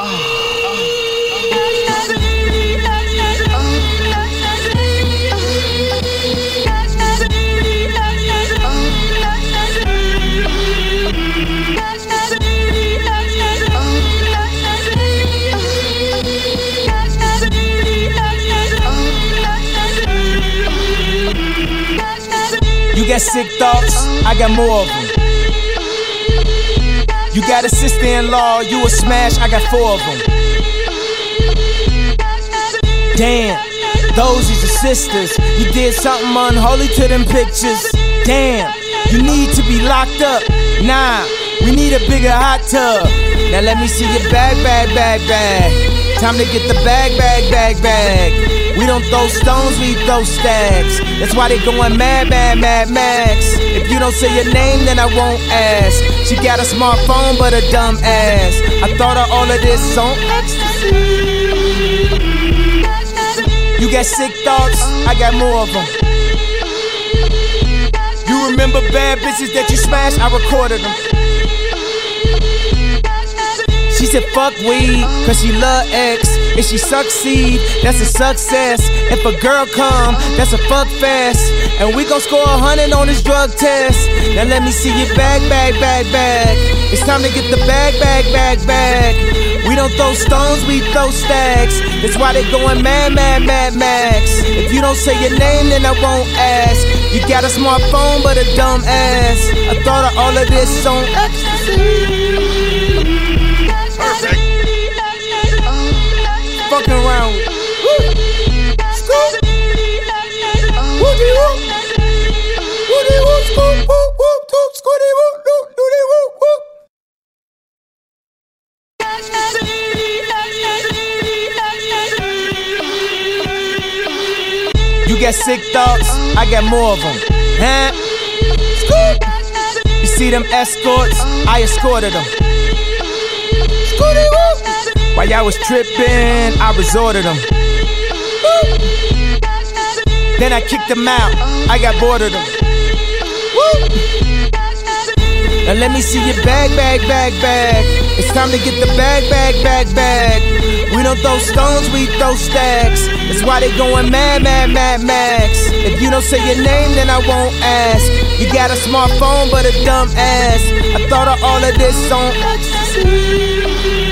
You got sick thoughts, I got more of them. You got a sister in law, you a smash, I got four of them. Damn, those is your sisters. You did something unholy to them pictures. Damn, you need to be locked up. Nah, we need a bigger hot tub. Now let me see your bag, bag, bag, bag. Time to get the bag, bag, bag, bag. We don't throw stones, we throw stacks. That's why they going mad, mad, mad, max. If you don't say your name, then I won't ask. She got a smartphone, but a dumb ass. I thought of all of this on ecstasy. You got sick thoughts, I got more of them. You remember bad bitches that you smashed? I recorded them. She said fuck weed, cause she love X. If she succeed, that's a success. If a girl come, that's a fuck fest. And we gon' score a hundred on this drug test. Now let me see your bag, bag, bag, bag. It's time to get the bag, bag, bag, bag. We don't throw stones, we throw stacks. That's why they going mad, mad, mad, max. If you don't say your name, then I won't ask. You got a smartphone, but a dumb ass. I thought of all of this on ecstasy. You got sick thoughts, I got more of them. Huh? You see them escorts? I escorted them. While y'all was tripping, I resorted them. Then I kicked them out, I got bored of them. Now let me see your bag, bag, bag, bag. It's time to get the bag, bag, bag, bag. Don't throw stones, we throw stacks. That's why they going mad, mad, mad, max. If you don't say your name, then I won't ask. You got a smartphone, but a dumb ass. I thought of all of this on ecstasy.